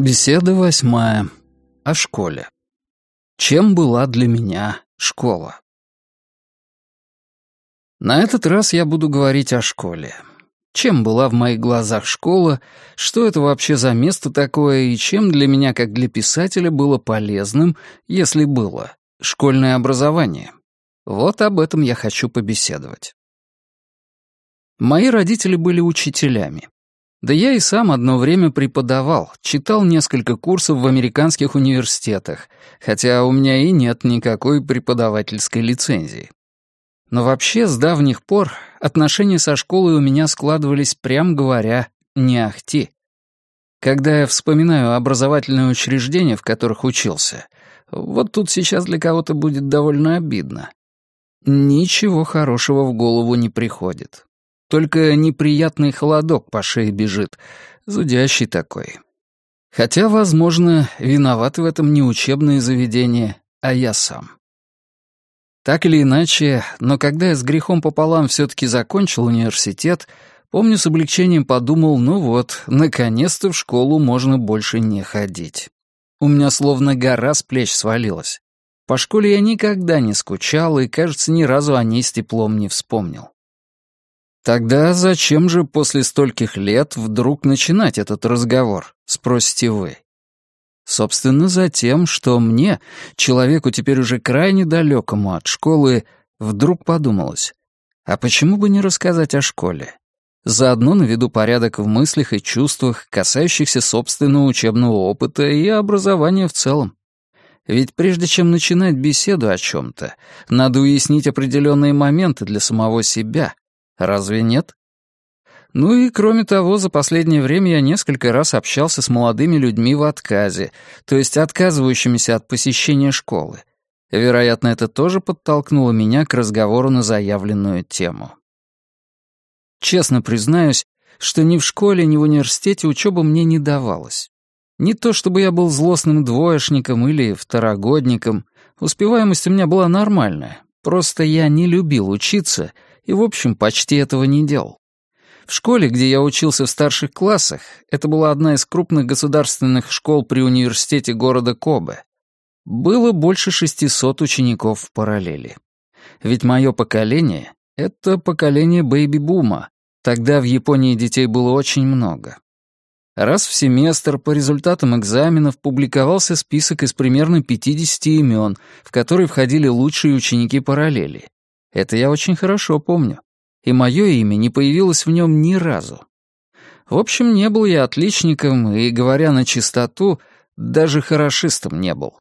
Беседа восьмая. О школе. Чем была для меня школа? На этот раз я буду говорить о школе. Чем была в моих глазах школа, что это вообще за место такое и чем для меня, как для писателя, было полезным, если было, школьное образование. Вот об этом я хочу побеседовать. Мои родители были учителями. Да я и сам одно время преподавал, читал несколько курсов в американских университетах, хотя у меня и нет никакой преподавательской лицензии. Но вообще, с давних пор отношения со школой у меня складывались, прям говоря, не ахти. Когда я вспоминаю образовательные учреждения, в которых учился, вот тут сейчас для кого-то будет довольно обидно. Ничего хорошего в голову не приходит. Только неприятный холодок по шее бежит, зудящий такой. Хотя, возможно, виноваты в этом не учебные заведения, а я сам. Так или иначе, но когда я с грехом пополам все-таки закончил университет, помню, с облегчением подумал, ну вот, наконец-то в школу можно больше не ходить. У меня словно гора с плеч свалилась. По школе я никогда не скучал и, кажется, ни разу о ней с теплом не вспомнил. Тогда зачем же после стольких лет вдруг начинать этот разговор, спросите вы? Собственно, за тем, что мне, человеку теперь уже крайне далекому от школы, вдруг подумалось, а почему бы не рассказать о школе? Заодно наведу порядок в мыслях и чувствах, касающихся собственного учебного опыта и образования в целом. Ведь прежде чем начинать беседу о чем-то, надо уяснить определенные моменты для самого себя, Разве нет? Ну и, кроме того, за последнее время я несколько раз общался с молодыми людьми в отказе, то есть отказывающимися от посещения школы. Вероятно, это тоже подтолкнуло меня к разговору на заявленную тему. Честно признаюсь, что ни в школе, ни в университете учеба мне не давалась. Не то чтобы я был злостным двоечником или второгодником, успеваемость у меня была нормальная, просто я не любил учиться — и, в общем, почти этого не делал. В школе, где я учился в старших классах, это была одна из крупных государственных школ при университете города Кобе, было больше 600 учеников в параллели. Ведь мое поколение — это поколение бэйби-бума, тогда в Японии детей было очень много. Раз в семестр по результатам экзаменов публиковался список из примерно 50 имен, в который входили лучшие ученики параллели. Это я очень хорошо помню. И мое имя не появилось в нем ни разу. В общем, не был я отличником, и, говоря на чистоту, даже хорошистом не был.